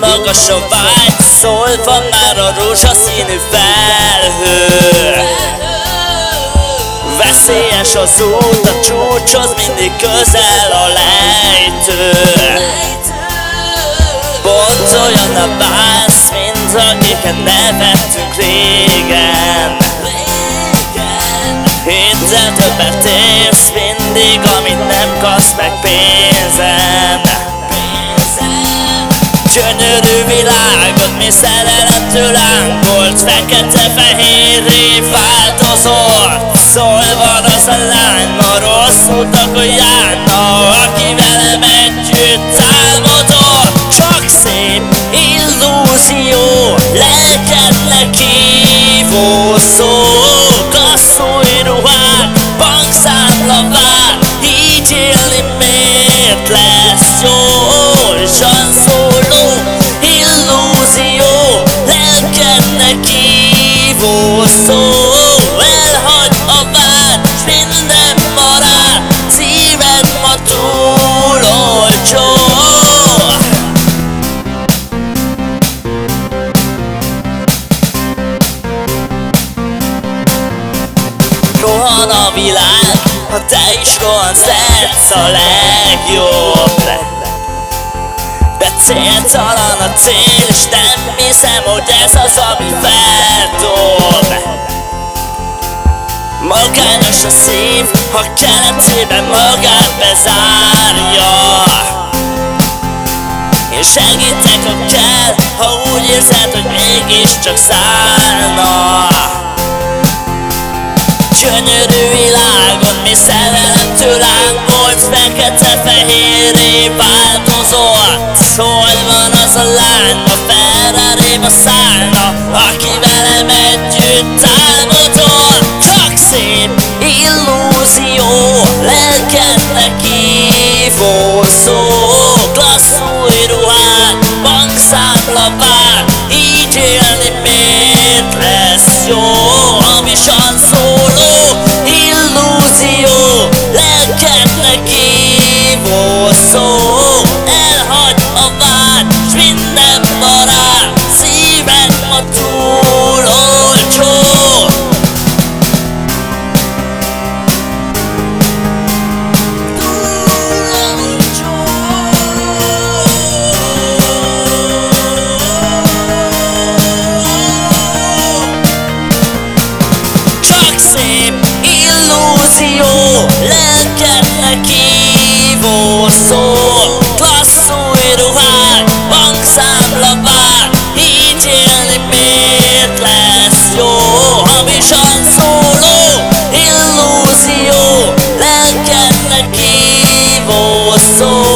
magas a vágy, szólva már a rózsaszínű felhő. Veszélyes az út, a csúcshoz mindig közel a lejtő Pont olyan a bász, mint akiket nevettünk régen. Héttel többet érsz mindig, amit nem kapsz meg pénzen. Gyönyörű világot, mi szerelemtől lángolt Fekete-fehérré változott Szólva az a lány, ma rossz utakon Lelkednek hívó világ, ha te is ez a legjobb De céltalan a cél, és nem hiszem, hogy ez az, ami feldob Magányos a szív, ha keretében magát bezárja. Én segítek, ha kell, ha úgy érzed, hogy mégiscsak szállna Gyönyörű világot, mi szerelemtől lángolt Fekete-fehérré változott Hol van az a lány, ma Ferrari-ba szállna Aki velem együtt álmodott Csak szép illúzió Lelkednek hívó szó. Klassz új ruhák, bankszámla vár Így élni miért lesz jó elkívó szó Klassz új ruhák, bankszámlabár Így élni miért lesz jó Hamisan szóló illúzió Lelkednek kívó szó